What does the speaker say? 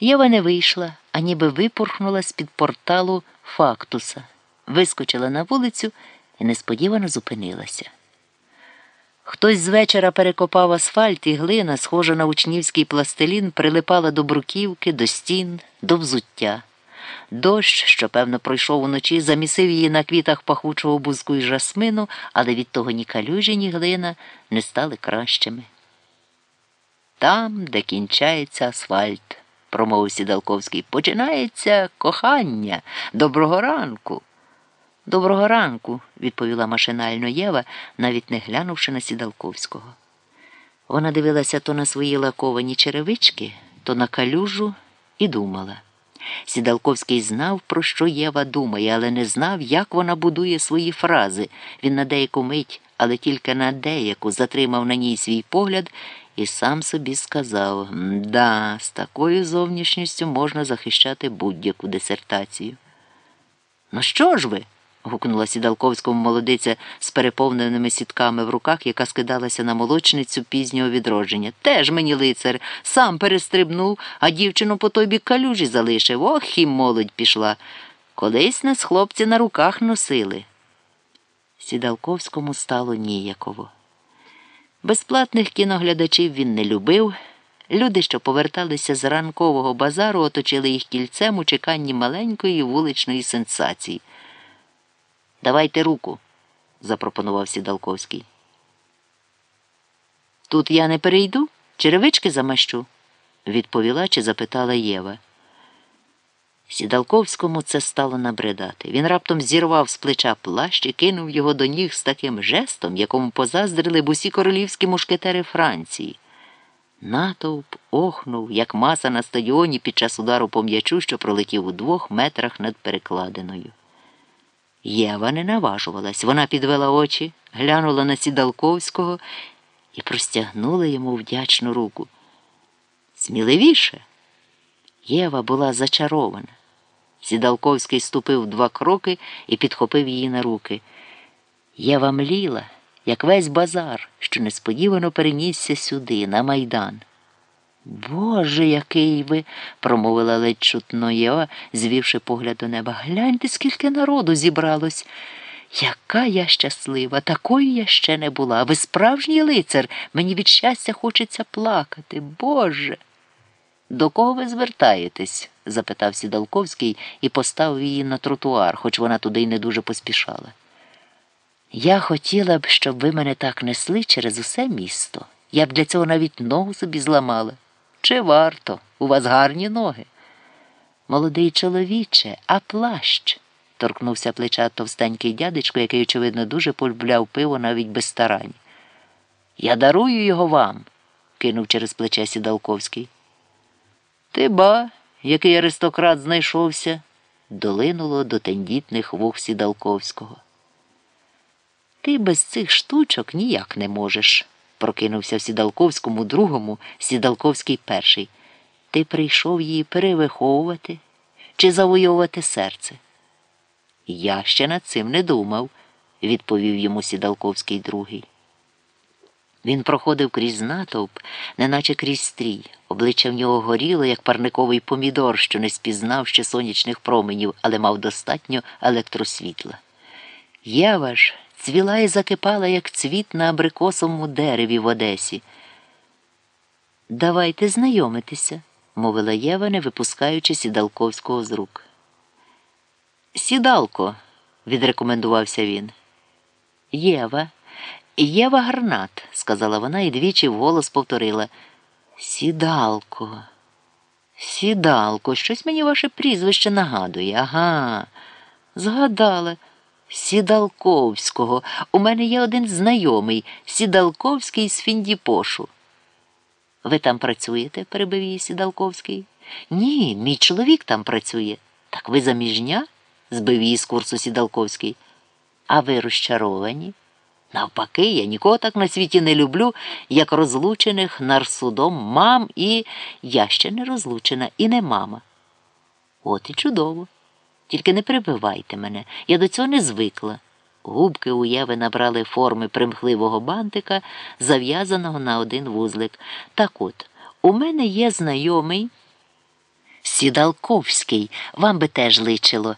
Єва не вийшла, а ніби випорхнула з-під порталу фактуса, вискочила на вулицю і несподівано зупинилася. Хтось з вечора перекопав асфальт і глина, схожа на учнівський пластилін, прилипала до бруківки, до стін, до взуття. Дощ, що, певно, пройшов уночі, замісив її на квітах пахучого бузку і жасмину, але від того ні калюжі, ні глина не стали кращими. Там, де кінчається асфальт, промовив Сідалковський, починається кохання. Доброго ранку. Доброго ранку, відповіла машинально Єва, навіть не глянувши на Сідалковського. Вона дивилася то на свої лаковані черевички, то на калюжу і думала. Сідалковський знав, про що Єва думає, але не знав, як вона будує свої фрази. Він на деяку мить, але тільки на деяку затримав на ній свій погляд і сам собі сказав да, з такою зовнішністю можна захищати будь-яку дисертацію. Ну що ж ви? гукнула сідалковському молодиця з переповненими сітками в руках, яка скидалася на молочницю пізнього відродження. Теж мені лицар, сам перестрибнув, а дівчину по той бік калюжі залишив. Ох, і молодь пішла. Колись нас хлопці на руках носили. Сідалковському стало ніяково. Безплатних кіноглядачів він не любив. Люди, що поверталися з ранкового базару, оточили їх кільцем у чеканні маленької вуличної сенсації. Давайте руку, запропонував Сідалковський. Тут я не перейду, черевички замащу, відповіла чи запитала Єва. Сідалковському це стало набридати. Він раптом зірвав з плеча плащ і кинув його до ніг з таким жестом, якому позаздрили б усі королівські мушкетери Франції. Натовп охнув, як маса на стадіоні під час удару по м'ячу, що пролетів у двох метрах над перекладиною. Єва не наважувалась. Вона підвела очі, глянула на Сідалковського і простягнула йому вдячну руку. Сміливіше. Єва була зачарована. Сідалковський ступив два кроки і підхопив її на руки. Єва мліла, як весь базар, що несподівано перенісся сюди, на майдан. Боже, який ви, промовила ледь чутно Єва, звівши погляд до неба. Гляньте, скільки народу зібралось. Яка я щаслива, такою я ще не була. Ви справжній лицар, мені від щастя хочеться плакати. Боже. До кого ви звертаєтесь? запитав Сідалковський і поставив її на тротуар, хоч вона туди й не дуже поспішала. Я хотіла б, щоб ви мене так несли через усе місто. Я б для цього навіть ногу собі зламала. Чи варто? У вас гарні ноги? Молодий чоловіче, а плащ. торкнувся плеча товстенький дядечко, який, очевидно, дуже полюбляв пиво навіть без старань. Я дарую його вам, кинув через плече Сідалковський. Ти ба, який аристократ знайшовся, долинуло до тендітних вух Сідалковського. Ти без цих штучок ніяк не можеш прокинувся в Сідалковському другому, Сідалковський перший. Ти прийшов її перевиховувати чи завойовувати серце? Я ще над цим не думав, відповів йому Сідалковський другий. Він проходив крізь натовп, неначе крізь стрій. Обличчя в нього горіло, як парниковий помідор, що не спізнав ще сонячних променів, але мав достатньо електросвітла. Єва ж цвіла і закипала, як цвіт на абрикосовому дереві в Одесі. Давайте знайомитися, мовила Єва, не випускаючи сідалковського з рук. Сідалко, відрекомендувався він. Єва, Єва Гарнат, сказала вона і двічі вголос повторила. Сідалко, сідалко, щось мені ваше прізвище нагадує. Ага, згадала. Сідалковського. У мене є один знайомий Сідалковський з Фіндіпошу. Ви там працюєте? перебив її Сідалковський. Ні, мій чоловік там працює. Так ви заміжня? збив її з курсу Сідалковський. А ви розчаровані? Навпаки, я нікого так на світі не люблю, як розлучених нарсудом мам і я ще не розлучена і не мама. От і чудово. Тільки не прибивайте мене, я до цього не звикла. Губки у Єви набрали форми примхливого бантика, зав'язаного на один вузлик. Так от, у мене є знайомий. Сідалковський, вам би теж личило.